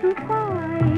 to find.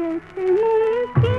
कितनी की